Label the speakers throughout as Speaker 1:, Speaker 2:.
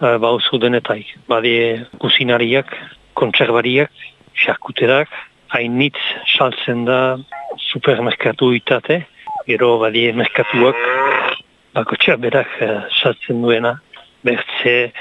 Speaker 1: uh, bauzu denetaik. Badie kusinariak, kontserbariak, xarkuterak, hainitz saltzen da supermerkatu itate, gero badie merkatuak bakotxa berak uh, saltzen duena, bertze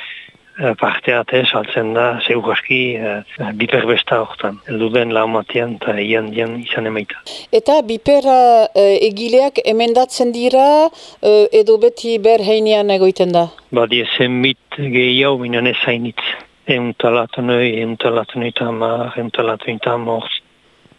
Speaker 1: uh, parteate saltzen da zeugaski uh, biperbesta horretan, eldu den laumatian eta ian dian izan emaita.
Speaker 2: Eta biper uh, egileak emendatzen dira uh, edo beti ber heinean egoiten da?
Speaker 1: Badie zenbit gehiago minan ez hainitz. Egun talatunoi, egun talatunoi tamar, egun talatunoi tamar,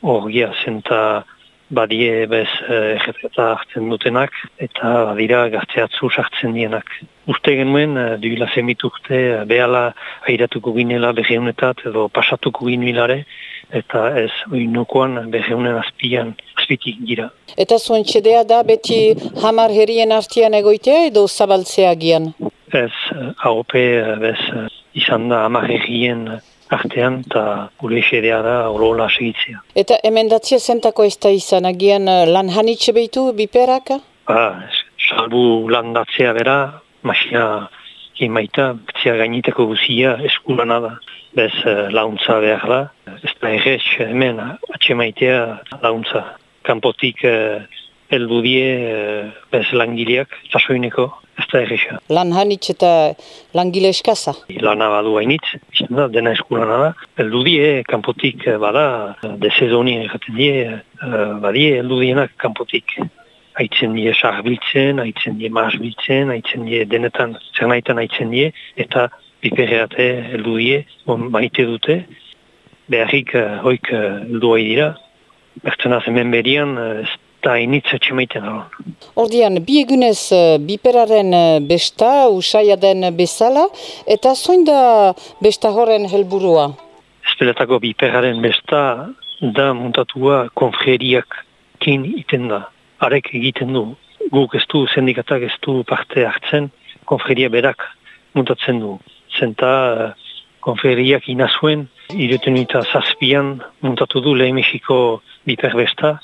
Speaker 1: orgia zenta badie bez egetketa hartzen dutenak, eta badira gazteatzu sartzen dienak. Uste genuen, uh, duila zemiturte, uh, behala airatuko ginela beheunetat edo pasatuko ginuilare, eta ez oinukoan beheunen azpian, azpitik gira.
Speaker 2: Eta zuen txedea da beti hamar herrien artian egoitea edo zabaltzea gian?
Speaker 1: Ez, uh, bez, izan da artean eta gure esedea da orola segitzea.
Speaker 2: Eta emendatzia zentako ez da izan, agian eh, lan hanitxe behitu biperaka?
Speaker 1: Ba, salbu lan datzea bera, masina emaita, betzia gainiteko guzia eskulana da. Bez uh, launtza behar da, ez da errez hemen atxe maitea launtza. Kampotik uh, eldudie uh, bez langileak, tasoineko, ez da erresa.
Speaker 2: Lan hanitz eta langile eskaza?
Speaker 1: Lana badu hainitz, da, dena eskulana da. Eldu die, kanpotik eh, bada, desezoni erraten die, uh, badie, eldu dienak kanpotik. Aitzen die sarbiltzen, aitzen die mars biltzen, aitzen die denetan, zernaitan aitzen die, eta piperreate eldu die, bon, maite dute, beharrik hoik eldu dira. Bertzen hemen berian, eta initza txemaiten alon.
Speaker 2: Ordian, bi egunez eh, biperaren eh, besta, usaia den bezala, eta zoin da besta horren helburua?
Speaker 1: Espeletako biperaren besta da muntatua konfreriak kin iten da. Arek egiten du, guk ez du sendikatak ez du parte hartzen, konfreria berak muntatzen du. Zenta eh, konfreriak inazuen, ireten eta zazpian muntatu du lehemesiko biperbesta,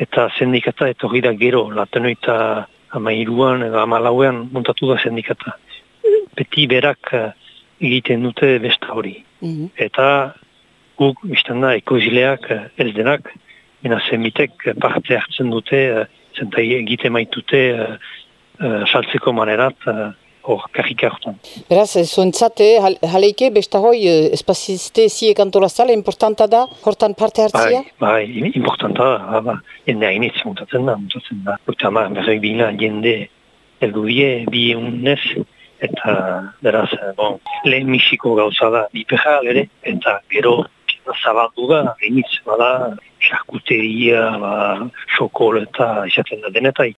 Speaker 1: eta sendikata etorri da gero, latenoita ama iruan edo ama lauean muntatu da sendikata. Beti berak uh, egiten dute besta hori. Mhm. Eta guk, biztan da, ekoizileak ez denak, bina zenbitek parte hartzen dute, uh, zenta egite maitute saltzeko manerat, hor, karrika hortan.
Speaker 2: Beraz, zuentzate, jaleike, besta hoi, eh, espazizte ziek antolazala, importanta da, hortan parte hartzia?
Speaker 1: Bai, bai, importanta da, ba, jende hainitz mutatzen da, mutatzen da. Eta ma, berroi bina, jende eldudie, bi egunez, eta beraz, bon, lehen misiko gauza da, bipeja, ere, eta gero, zabaldu da, hainitz, bada, xarkuteria, ba, xokol eta izaten da denetai.